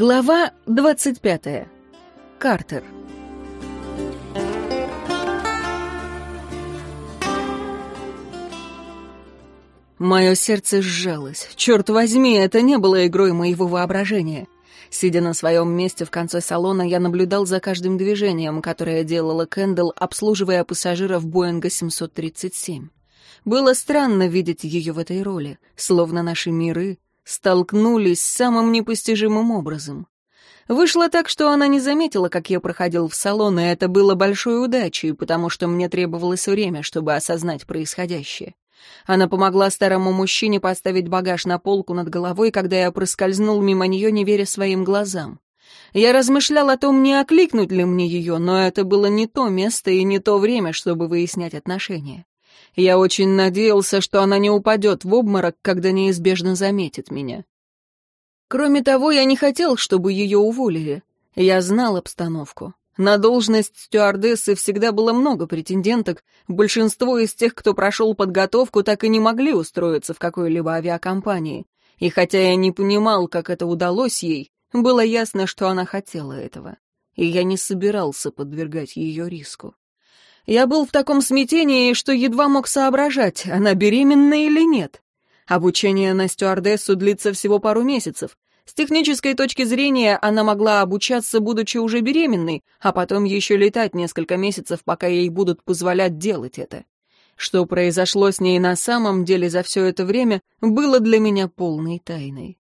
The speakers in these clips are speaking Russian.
Глава 25. Картер. Мое сердце сжалось. Черт возьми, это не было игрой моего воображения. Сидя на своем месте в конце салона, я наблюдал за каждым движением, которое делала Кэндалл, обслуживая пассажиров Боинга 737. Было странно видеть ее в этой роли, словно наши миры столкнулись самым непостижимым образом. Вышло так, что она не заметила, как я проходил в салон, и это было большой удачей, потому что мне требовалось время, чтобы осознать происходящее. Она помогла старому мужчине поставить багаж на полку над головой, когда я проскользнул мимо нее, не веря своим глазам. Я размышлял о том, не окликнуть ли мне ее, но это было не то место и не то время, чтобы выяснять отношения. Я очень надеялся, что она не упадет в обморок, когда неизбежно заметит меня. Кроме того, я не хотел, чтобы ее уволили. Я знал обстановку. На должность стюардессы всегда было много претенденток, большинство из тех, кто прошел подготовку, так и не могли устроиться в какой-либо авиакомпании. И хотя я не понимал, как это удалось ей, было ясно, что она хотела этого. И я не собирался подвергать ее риску. Я был в таком смятении, что едва мог соображать, она беременна или нет. Обучение на стюардессу длится всего пару месяцев. С технической точки зрения она могла обучаться, будучи уже беременной, а потом еще летать несколько месяцев, пока ей будут позволять делать это. Что произошло с ней на самом деле за все это время, было для меня полной тайной.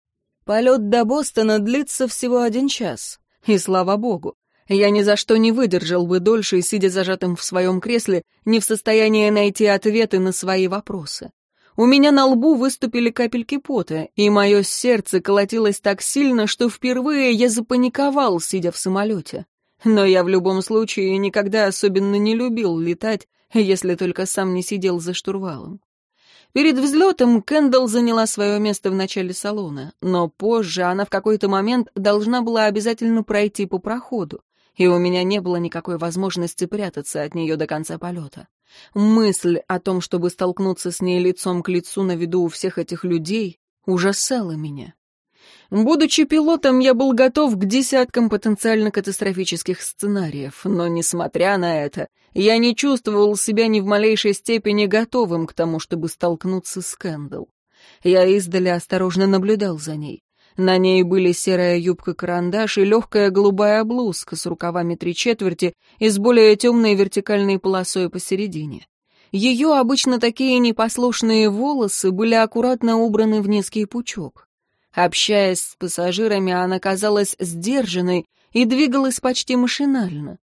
Полет до Бостона длится всего один час, и слава богу. Я ни за что не выдержал бы дольше, сидя зажатым в своем кресле, не в состоянии найти ответы на свои вопросы. У меня на лбу выступили капельки пота, и мое сердце колотилось так сильно, что впервые я запаниковал, сидя в самолете. Но я в любом случае никогда особенно не любил летать, если только сам не сидел за штурвалом. Перед взлетом Кэндалл заняла свое место в начале салона, но позже она в какой-то момент должна была обязательно пройти по проходу, и у меня не было никакой возможности прятаться от нее до конца полета. Мысль о том, чтобы столкнуться с ней лицом к лицу на виду у всех этих людей, ужасала меня. Будучи пилотом, я был готов к десяткам потенциально катастрофических сценариев, но, несмотря на это, я не чувствовал себя ни в малейшей степени готовым к тому, чтобы столкнуться с Кэндалл. Я издали осторожно наблюдал за ней. На ней были серая юбка-карандаш и легкая голубая блузка с рукавами три четверти и с более темной вертикальной полосой посередине. Ее обычно такие непослушные волосы были аккуратно убраны в низкий пучок. Общаясь с пассажирами, она казалась сдержанной и двигалась почти машинально.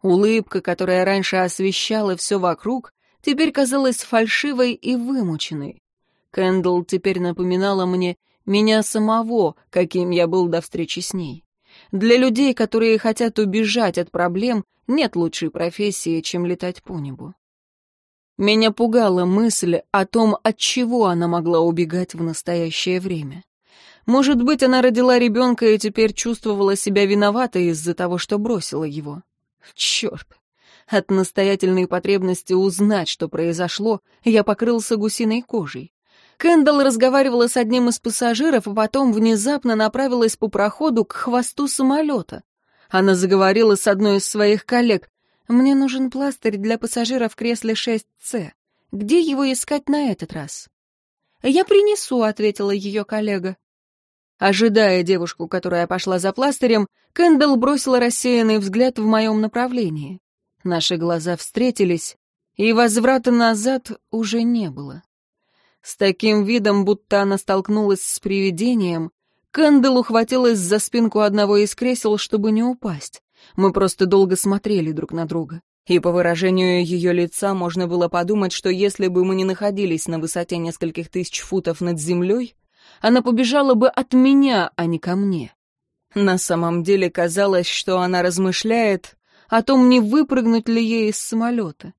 Улыбка, которая раньше освещала все вокруг, теперь казалась фальшивой и вымученной. Кэндл теперь напоминала мне меня самого, каким я был до встречи с ней. Для людей, которые хотят убежать от проблем, нет лучшей профессии, чем летать по небу. Меня пугала мысль о том, от чего она могла убегать в настоящее время. Может быть, она родила ребенка и теперь чувствовала себя виноватой из-за того, что бросила его. Черт! От настоятельной потребности узнать, что произошло, я покрылся гусиной кожей. Кэндалл разговаривала с одним из пассажиров, а потом внезапно направилась по проходу к хвосту самолета. Она заговорила с одной из своих коллег. «Мне нужен пластырь для пассажира в кресле 6С. Где его искать на этот раз?» «Я принесу», — ответила ее коллега. Ожидая девушку, которая пошла за пластырем, Кэндалл бросила рассеянный взгляд в моем направлении. Наши глаза встретились, и возврата назад уже не было. С таким видом, будто она столкнулась с привидением, Кэндл ухватилась за спинку одного из кресел, чтобы не упасть. Мы просто долго смотрели друг на друга. И по выражению ее лица можно было подумать, что если бы мы не находились на высоте нескольких тысяч футов над землей, она побежала бы от меня, а не ко мне. На самом деле казалось, что она размышляет о том, не выпрыгнуть ли ей из самолета.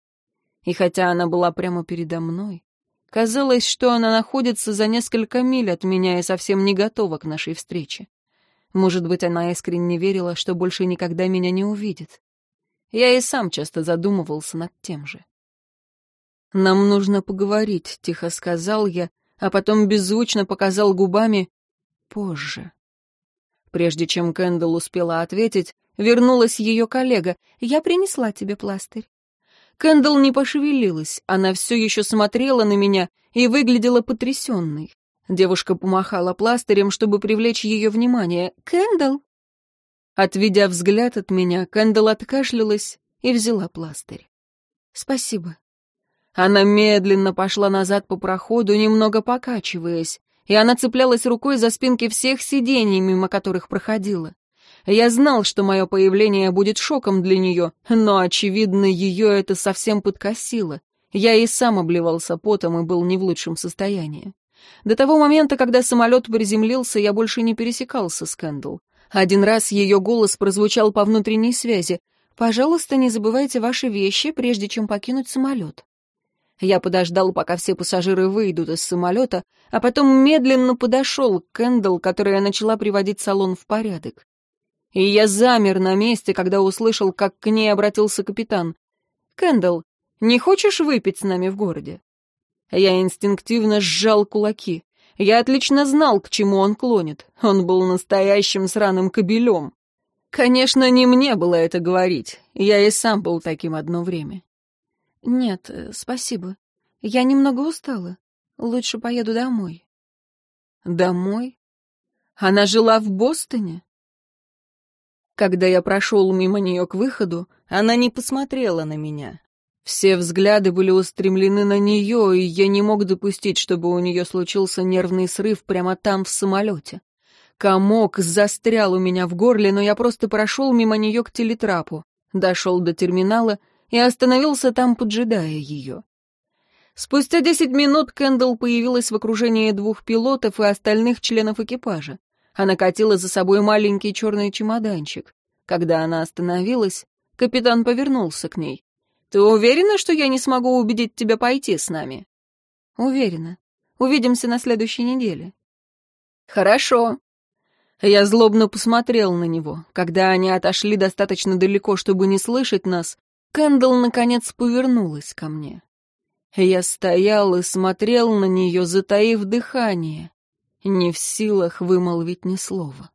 И хотя она была прямо передо мной, Казалось, что она находится за несколько миль от меня и совсем не готова к нашей встрече. Может быть, она искренне верила, что больше никогда меня не увидит. Я и сам часто задумывался над тем же. «Нам нужно поговорить», — тихо сказал я, а потом беззвучно показал губами «позже». Прежде чем Кэндалл успела ответить, вернулась ее коллега. «Я принесла тебе пластырь». Кэндалл не пошевелилась, она все еще смотрела на меня и выглядела потрясенной. Девушка помахала пластырем, чтобы привлечь ее внимание. «Кэндалл!» Отведя взгляд от меня, Кэндалл откашлялась и взяла пластырь. «Спасибо». Она медленно пошла назад по проходу, немного покачиваясь, и она цеплялась рукой за спинки всех сидений, мимо которых проходила. Я знал, что мое появление будет шоком для нее, но, очевидно, ее это совсем подкосило. Я и сам обливался потом и был не в лучшем состоянии. До того момента, когда самолет приземлился, я больше не пересекался с Кэндл. Один раз ее голос прозвучал по внутренней связи. «Пожалуйста, не забывайте ваши вещи, прежде чем покинуть самолет». Я подождал, пока все пассажиры выйдут из самолета, а потом медленно подошел к Кэндл, которая начала приводить салон в порядок. И я замер на месте, когда услышал, как к ней обратился капитан. «Кэндл, не хочешь выпить с нами в городе?» Я инстинктивно сжал кулаки. Я отлично знал, к чему он клонит. Он был настоящим сраным кобелем. Конечно, не мне было это говорить. Я и сам был таким одно время. Нет, э, спасибо. Я немного устала. Лучше поеду домой. Домой? Она жила в Бостоне? Когда я прошел мимо нее к выходу, она не посмотрела на меня. Все взгляды были устремлены на нее, и я не мог допустить, чтобы у нее случился нервный срыв прямо там, в самолете. Комок застрял у меня в горле, но я просто прошел мимо нее к телетрапу, дошел до терминала и остановился там, поджидая ее. Спустя десять минут Кэндалл появилась в окружении двух пилотов и остальных членов экипажа. Она катила за собой маленький черный чемоданчик. Когда она остановилась, капитан повернулся к ней. Ты уверена, что я не смогу убедить тебя пойти с нами? Уверена. Увидимся на следующей неделе. Хорошо. Я злобно посмотрел на него. Когда они отошли достаточно далеко, чтобы не слышать нас, Кэндалл наконец повернулась ко мне. Я стоял и смотрел на нее, затаив дыхание, не в силах вымолвить ни слова.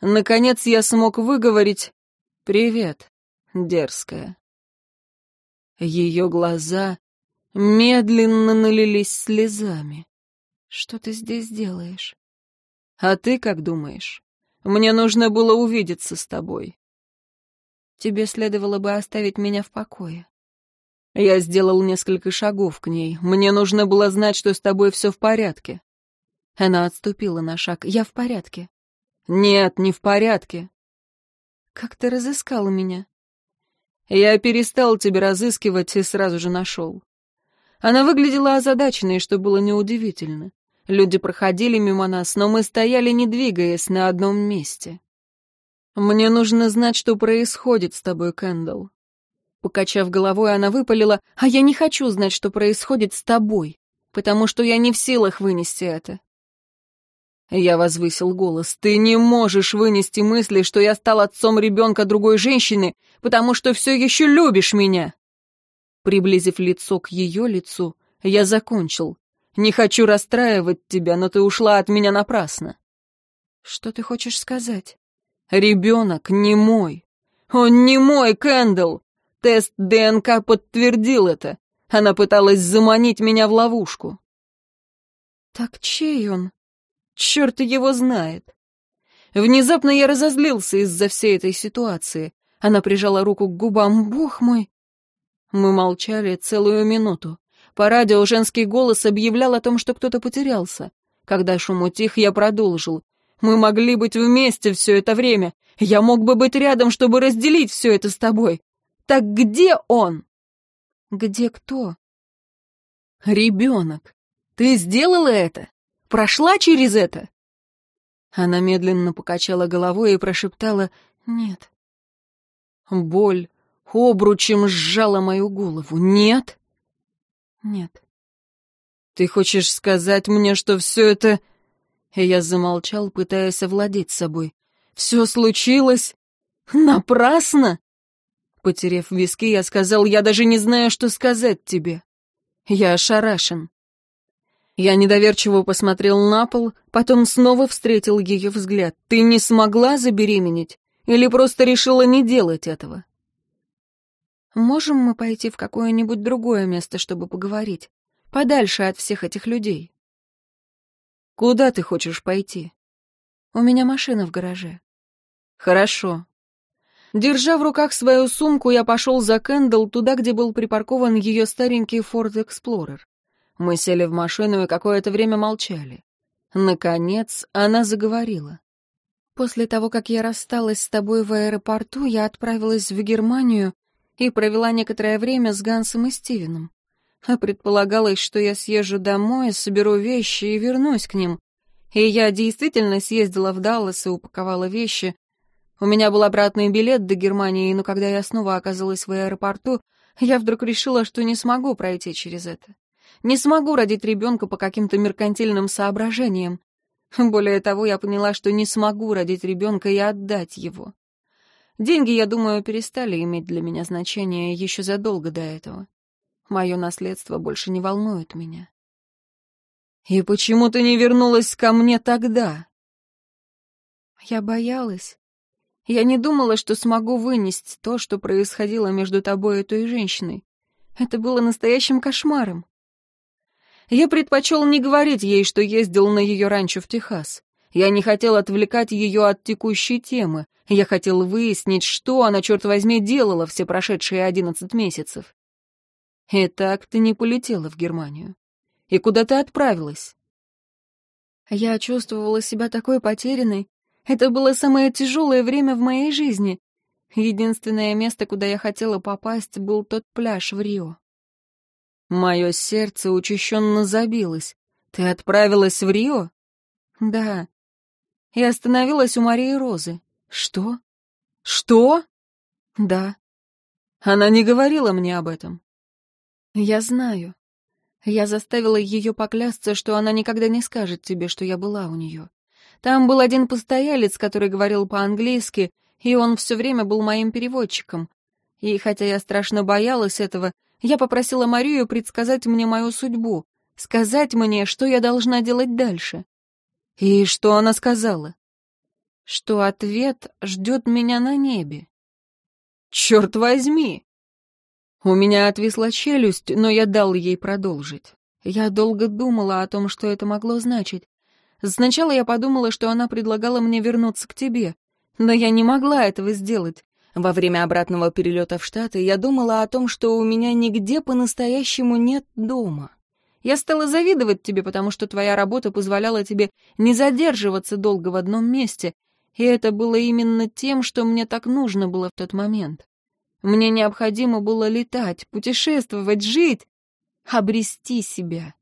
Наконец я смог выговорить «Привет, дерзкая». Ее глаза медленно налились слезами. «Что ты здесь делаешь?» «А ты как думаешь? Мне нужно было увидеться с тобой». «Тебе следовало бы оставить меня в покое». Я сделал несколько шагов к ней. Мне нужно было знать, что с тобой все в порядке. Она отступила на шаг. «Я в порядке». «Нет, не в порядке». «Как ты разыскал меня?» Я перестал тебя разыскивать и сразу же нашел. Она выглядела озадаченной, что было неудивительно. Люди проходили мимо нас, но мы стояли, не двигаясь, на одном месте. «Мне нужно знать, что происходит с тобой, Кэндалл». Покачав головой, она выпалила, «А я не хочу знать, что происходит с тобой, потому что я не в силах вынести это. Я возвысил голос. «Ты не можешь вынести мысли, что я стал отцом ребенка другой женщины, потому что все еще любишь меня!» Приблизив лицо к ее лицу, я закончил. «Не хочу расстраивать тебя, но ты ушла от меня напрасно». «Что ты хочешь сказать?» «Ребенок не мой. Он не мой, Кэндалл. Тест ДНК подтвердил это. Она пыталась заманить меня в ловушку». «Так чей он?» Черт его знает. Внезапно я разозлился из-за всей этой ситуации. Она прижала руку к губам. «Бог мой!» Мы молчали целую минуту. По радио женский голос объявлял о том, что кто-то потерялся. Когда шум утих, я продолжил. «Мы могли быть вместе все это время. Я мог бы быть рядом, чтобы разделить все это с тобой. Так где он?» «Где кто?» «Ребенок. Ты сделала это?» Прошла через это?» Она медленно покачала головой и прошептала «Нет». Боль обручем сжала мою голову. «Нет?» «Нет». «Ты хочешь сказать мне, что все это...» Я замолчал, пытаясь овладеть собой. «Все случилось? Напрасно?» Потерев виски, я сказал, «Я даже не знаю, что сказать тебе. Я ошарашен». Я недоверчиво посмотрел на пол, потом снова встретил ее взгляд. «Ты не смогла забеременеть? Или просто решила не делать этого?» «Можем мы пойти в какое-нибудь другое место, чтобы поговорить? Подальше от всех этих людей?» «Куда ты хочешь пойти?» «У меня машина в гараже». «Хорошо». Держа в руках свою сумку, я пошел за Кэндалл туда, где был припаркован ее старенький Ford Explorer. Мы сели в машину и какое-то время молчали. Наконец, она заговорила. «После того, как я рассталась с тобой в аэропорту, я отправилась в Германию и провела некоторое время с Гансом и Стивеном. А предполагалось, что я съезжу домой, соберу вещи и вернусь к ним. И я действительно съездила в Даллас и упаковала вещи. У меня был обратный билет до Германии, но когда я снова оказалась в аэропорту, я вдруг решила, что не смогу пройти через это. Не смогу родить ребенка по каким-то меркантильным соображениям. Более того, я поняла, что не смогу родить ребенка и отдать его. Деньги, я думаю, перестали иметь для меня значение еще задолго до этого. Мое наследство больше не волнует меня. «И почему ты не вернулась ко мне тогда?» Я боялась. Я не думала, что смогу вынести то, что происходило между тобой и той женщиной. Это было настоящим кошмаром. Я предпочел не говорить ей, что ездил на ее ранчо в Техас. Я не хотел отвлекать ее от текущей темы. Я хотел выяснить, что она, черт возьми, делала все прошедшие одиннадцать месяцев. Итак, ты не полетела в Германию. И куда ты отправилась? Я чувствовала себя такой потерянной. Это было самое тяжелое время в моей жизни. Единственное место, куда я хотела попасть, был тот пляж в Рио. Мое сердце учащенно забилось. Ты отправилась в Рио? Да. И остановилась у Марии Розы. Что? Что? Да. Она не говорила мне об этом. Я знаю. Я заставила ее поклясться, что она никогда не скажет тебе, что я была у нее. Там был один постоялец, который говорил по-английски, и он все время был моим переводчиком. И хотя я страшно боялась этого, я попросила Марию предсказать мне мою судьбу, сказать мне, что я должна делать дальше. И что она сказала? Что ответ ждет меня на небе. Черт возьми! У меня отвисла челюсть, но я дал ей продолжить. Я долго думала о том, что это могло значить. Сначала я подумала, что она предлагала мне вернуться к тебе, но я не могла этого сделать. Во время обратного перелета в Штаты я думала о том, что у меня нигде по-настоящему нет дома. Я стала завидовать тебе, потому что твоя работа позволяла тебе не задерживаться долго в одном месте, и это было именно тем, что мне так нужно было в тот момент. Мне необходимо было летать, путешествовать, жить, обрести себя.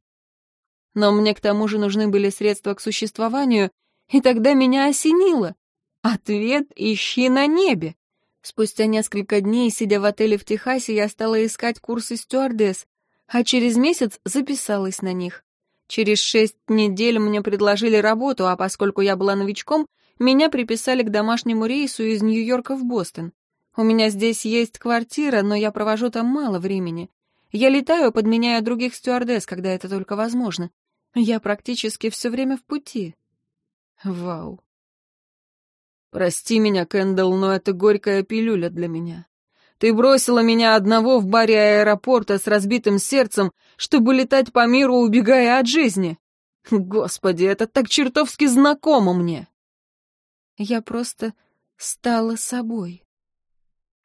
Но мне к тому же нужны были средства к существованию, и тогда меня осенило. Ответ ищи на небе. Спустя несколько дней, сидя в отеле в Техасе, я стала искать курсы стюардесс, а через месяц записалась на них. Через шесть недель мне предложили работу, а поскольку я была новичком, меня приписали к домашнему рейсу из Нью-Йорка в Бостон. У меня здесь есть квартира, но я провожу там мало времени. Я летаю, подменяя других стюардесс, когда это только возможно. Я практически все время в пути. Вау. Прости меня, Кэндалл, но это горькая пилюля для меня. Ты бросила меня одного в баре аэропорта с разбитым сердцем, чтобы летать по миру, убегая от жизни. Господи, это так чертовски знакомо мне. Я просто стала собой.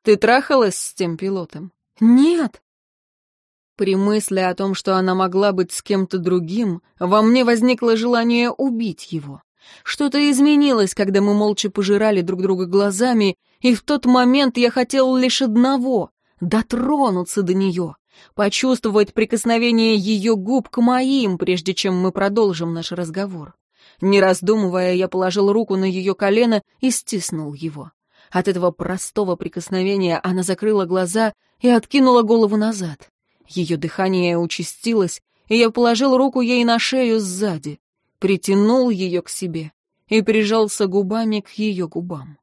Ты трахалась с тем пилотом? Нет. При мысли о том, что она могла быть с кем-то другим, во мне возникло желание убить его. Что-то изменилось, когда мы молча пожирали друг друга глазами, и в тот момент я хотел лишь одного — дотронуться до нее, почувствовать прикосновение ее губ к моим, прежде чем мы продолжим наш разговор. Не раздумывая, я положил руку на ее колено и стиснул его. От этого простого прикосновения она закрыла глаза и откинула голову назад. Ее дыхание участилось, и я положил руку ей на шею сзади притянул ее к себе и прижался губами к ее губам.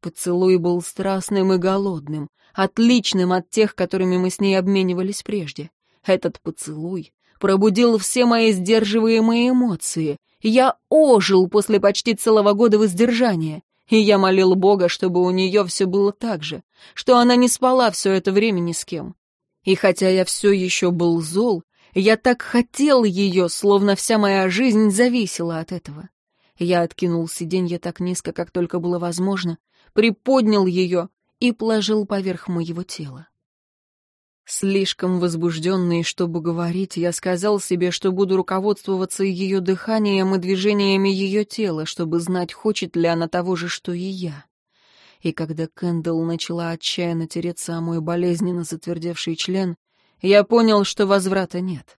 Поцелуй был страстным и голодным, отличным от тех, которыми мы с ней обменивались прежде. Этот поцелуй пробудил все мои сдерживаемые эмоции. Я ожил после почти целого года воздержания. И я молил Бога, чтобы у нее все было так же, что она не спала все это время ни с кем. И хотя я все еще был зол, я так хотел ее, словно вся моя жизнь зависела от этого. Я откинул сиденье так низко, как только было возможно, приподнял ее и положил поверх моего тела. Слишком возбужденный, чтобы говорить, я сказал себе, что буду руководствоваться ее дыханием и движениями ее тела, чтобы знать, хочет ли она того же, что и я. И когда Кэндалл начала отчаянно тереться о мой болезненно затвердевший член, я понял, что возврата нет.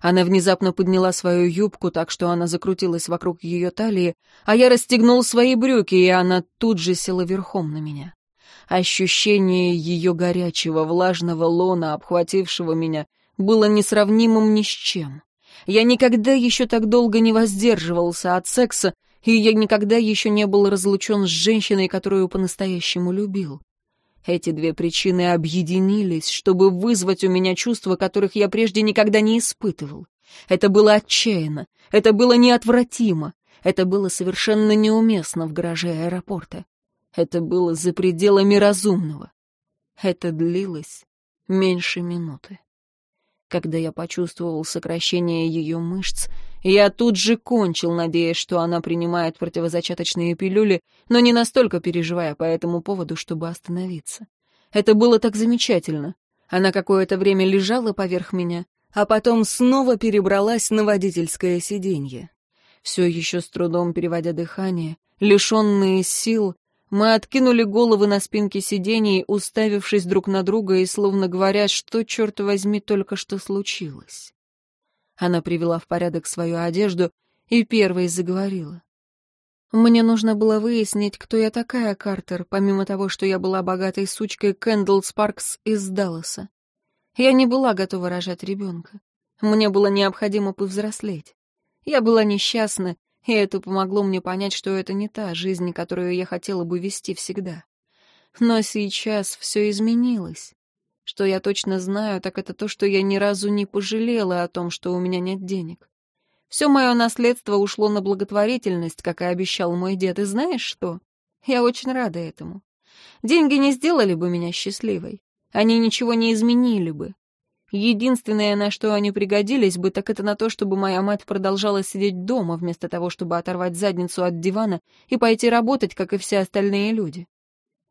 Она внезапно подняла свою юбку так, что она закрутилась вокруг ее талии, а я расстегнул свои брюки, и она тут же села верхом на меня. Ощущение ее горячего, влажного лона, обхватившего меня, было несравнимым ни с чем. Я никогда еще так долго не воздерживался от секса, и я никогда еще не был разлучен с женщиной, которую по-настоящему любил. Эти две причины объединились, чтобы вызвать у меня чувства, которых я прежде никогда не испытывал. Это было отчаянно, это было неотвратимо, это было совершенно неуместно в гараже аэропорта. Это было за пределами разумного. Это длилось меньше минуты. Когда я почувствовал сокращение ее мышц, я тут же кончил, надеясь, что она принимает противозачаточные пилюли, но не настолько переживая по этому поводу, чтобы остановиться. Это было так замечательно. Она какое-то время лежала поверх меня, а потом снова перебралась на водительское сиденье. Все еще с трудом переводя дыхание, лишенные сил, мы откинули головы на спинки сидений, уставившись друг на друга и словно говоря, что, черт возьми, только что случилось. Она привела в порядок свою одежду и первой заговорила. Мне нужно было выяснить, кто я такая, Картер, помимо того, что я была богатой сучкой Кэндл Спаркс из Далласа. Я не была готова рожать ребенка. Мне было необходимо повзрослеть. Я была несчастна и это помогло мне понять, что это не та жизнь, которую я хотела бы вести всегда. Но сейчас все изменилось. Что я точно знаю, так это то, что я ни разу не пожалела о том, что у меня нет денег. Все мое наследство ушло на благотворительность, как и обещал мой дед, и знаешь что? Я очень рада этому. Деньги не сделали бы меня счастливой. Они ничего не изменили бы. Единственное, на что они пригодились бы, так это на то, чтобы моя мать продолжала сидеть дома, вместо того, чтобы оторвать задницу от дивана и пойти работать, как и все остальные люди.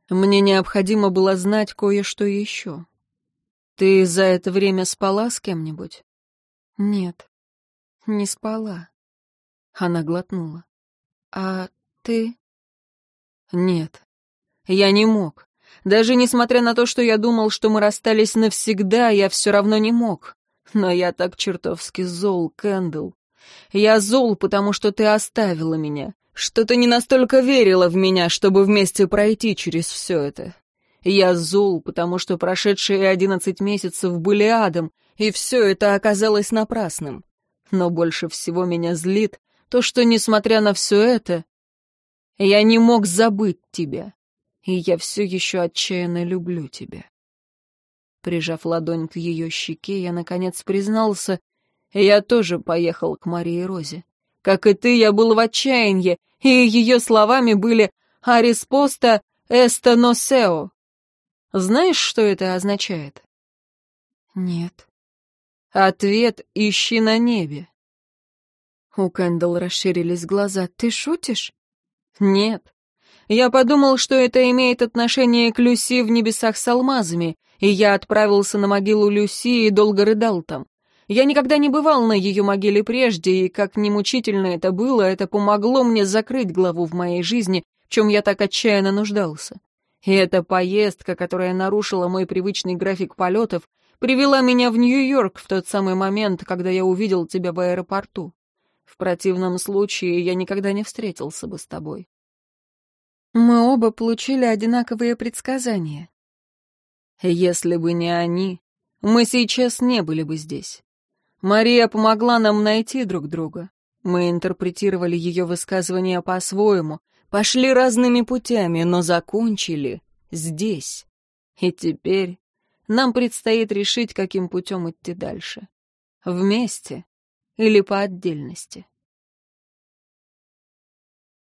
Мне необходимо было знать кое-что еще. Ты за это время спала с кем-нибудь? Нет, не спала. Она глотнула. А ты? Нет, я не мог. Даже несмотря на то, что я думал, что мы расстались навсегда, я все равно не мог. Но я так чертовски зол, Кэндл. Я зол, потому что ты оставила меня, что ты не настолько верила в меня, чтобы вместе пройти через все это. Я зол, потому что прошедшие одиннадцать месяцев были адом, и все это оказалось напрасным. Но больше всего меня злит то, что, несмотря на все это, я не мог забыть тебя и я все еще отчаянно люблю тебя. Прижав ладонь к ее щеке, я, наконец, признался, я тоже поехал к Марии Розе. Как и ты, я был в отчаянии, и ее словами были «Ариспоста эста носео». Знаешь, что это означает? Нет. Ответ «Ищи на небе». У Кэндалл расширились глаза. «Ты шутишь?» «Нет. Я подумал, что это имеет отношение к Люси в небесах с алмазами, и я отправился на могилу Люси и долго рыдал там. Я никогда не бывал на ее могиле прежде, и как немучительно это было, это помогло мне закрыть главу в моей жизни, в чем я так отчаянно нуждался. И эта поездка, которая нарушила мой привычный график полетов, привела меня в Нью-Йорк в тот самый момент, когда я увидел тебя в аэропорту. В противном случае я никогда не встретился бы с тобой. Мы оба получили одинаковые предсказания. Если бы не они, мы сейчас не были бы здесь. Мария помогла нам найти друг друга. Мы интерпретировали ее высказывания по-своему, пошли разными путями, но закончили здесь. И теперь нам предстоит решить, каким путем идти дальше. Вместе или по отдельности.